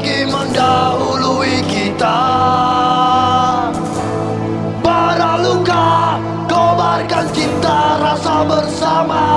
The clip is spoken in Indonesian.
pergi mendahului kita. Para luka kobarkan cinta rasa bersama.